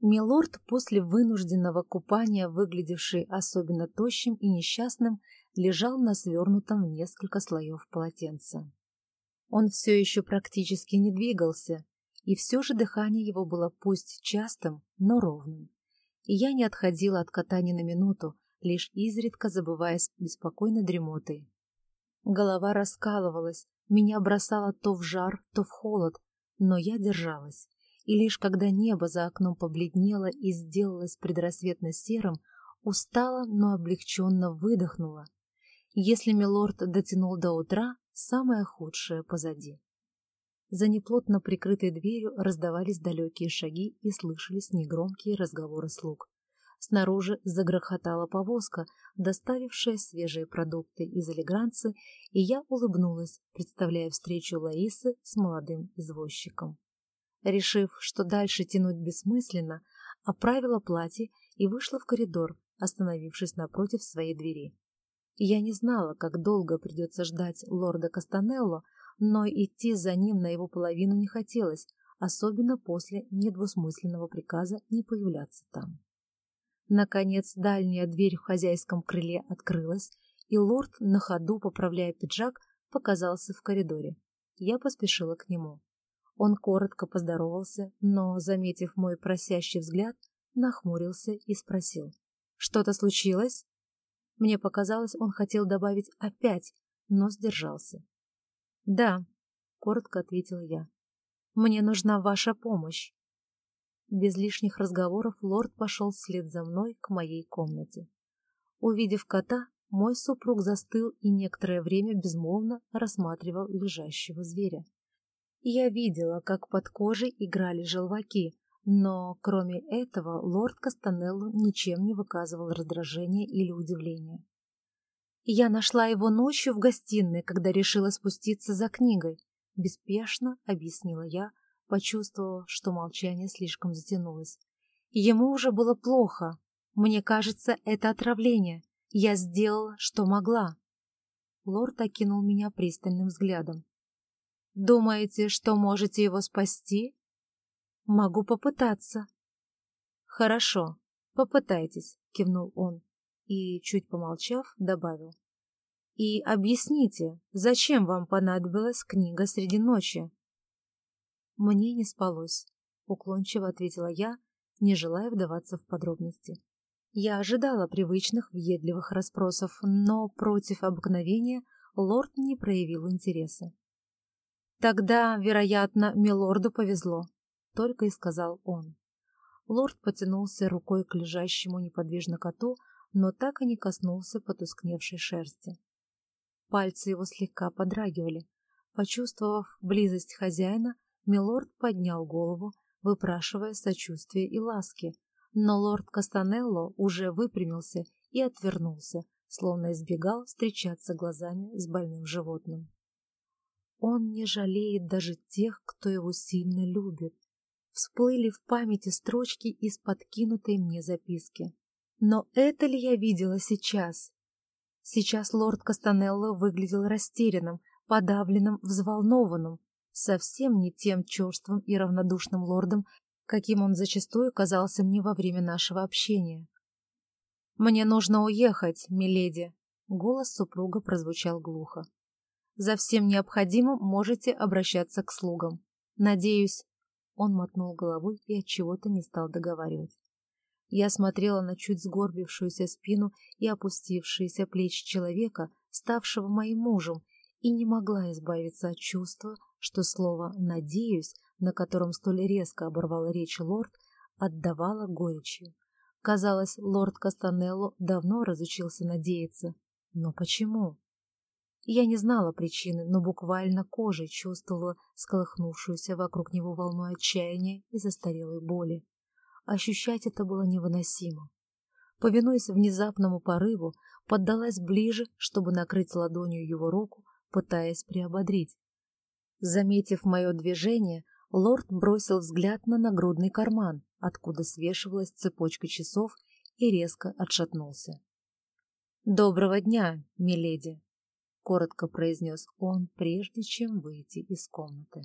Милорд после вынужденного купания, выглядевший особенно тощим и несчастным, лежал на свернутом в несколько слоев полотенца. Он все еще практически не двигался, и все же дыхание его было пусть частым, но ровным. И я не отходила от кота на минуту, лишь изредка забываясь беспокойной дремотой. Голова раскалывалась, меня бросало то в жар, то в холод, но я держалась. И лишь когда небо за окном побледнело и сделалось предрассветно серым, устала, но облегченно выдохнула. Если милорд дотянул до утра, самое худшее позади. За неплотно прикрытой дверью раздавались далекие шаги и слышались негромкие разговоры слуг. Снаружи загрохотала повозка, доставившая свежие продукты из элегранцы, и я улыбнулась, представляя встречу Лаисы с молодым извозчиком. Решив, что дальше тянуть бессмысленно, оправила платье и вышла в коридор, остановившись напротив своей двери. Я не знала, как долго придется ждать лорда Кастанелло, но идти за ним на его половину не хотелось, особенно после недвусмысленного приказа не появляться там. Наконец дальняя дверь в хозяйском крыле открылась, и лорд, на ходу поправляя пиджак, показался в коридоре. Я поспешила к нему. Он коротко поздоровался, но, заметив мой просящий взгляд, нахмурился и спросил. «Что-то случилось?» Мне показалось, он хотел добавить «опять», но сдержался. «Да», — коротко ответил я. «Мне нужна ваша помощь». Без лишних разговоров лорд пошел вслед за мной к моей комнате. Увидев кота, мой супруг застыл и некоторое время безмолвно рассматривал лежащего зверя. Я видела, как под кожей играли желваки, но кроме этого лорд Кастанелло ничем не выказывал раздражения или удивления. Я нашла его ночью в гостиной, когда решила спуститься за книгой. Беспешно объяснила я, почувствовав, что молчание слишком затянулось. Ему уже было плохо. Мне кажется, это отравление. Я сделала, что могла. Лорд окинул меня пристальным взглядом. «Думаете, что можете его спасти?» «Могу попытаться». «Хорошо, попытайтесь», — кивнул он и, чуть помолчав, добавил. «И объясните, зачем вам понадобилась книга среди ночи?» «Мне не спалось», — уклончиво ответила я, не желая вдаваться в подробности. Я ожидала привычных въедливых расспросов, но против обыкновения лорд не проявил интереса. «Тогда, вероятно, милорду повезло», — только и сказал он. Лорд потянулся рукой к лежащему неподвижно коту, но так и не коснулся потускневшей шерсти. Пальцы его слегка подрагивали. Почувствовав близость хозяина, Милорд поднял голову, выпрашивая сочувствия и ласки, но лорд Кастанелло уже выпрямился и отвернулся, словно избегал встречаться глазами с больным животным. Он не жалеет даже тех, кто его сильно любит. Всплыли в памяти строчки из подкинутой мне записки. Но это ли я видела сейчас? Сейчас лорд Кастанелло выглядел растерянным, подавленным, взволнованным, совсем не тем черствым и равнодушным лордом, каким он зачастую казался мне во время нашего общения. «Мне нужно уехать, миледи», — голос супруга прозвучал глухо. «За всем необходимым можете обращаться к слугам. Надеюсь...» Он мотнул головой и от чего-то не стал договаривать. Я смотрела на чуть сгорбившуюся спину и опустившиеся плечи человека, ставшего моим мужем, и не могла избавиться от чувства, что слово «надеюсь», на котором столь резко оборвала речь лорд, отдавало горечью. Казалось, лорд Кастанелло давно разучился надеяться. Но почему? Я не знала причины, но буквально кожей чувствовала сколыхнувшуюся вокруг него волну отчаяния и застарелой боли. Ощущать это было невыносимо. Повинуясь внезапному порыву, поддалась ближе, чтобы накрыть ладонью его руку, пытаясь приободрить. Заметив мое движение, лорд бросил взгляд на нагрудный карман, откуда свешивалась цепочка часов, и резко отшатнулся. «Доброго дня, миледи!» — коротко произнес он, прежде чем выйти из комнаты.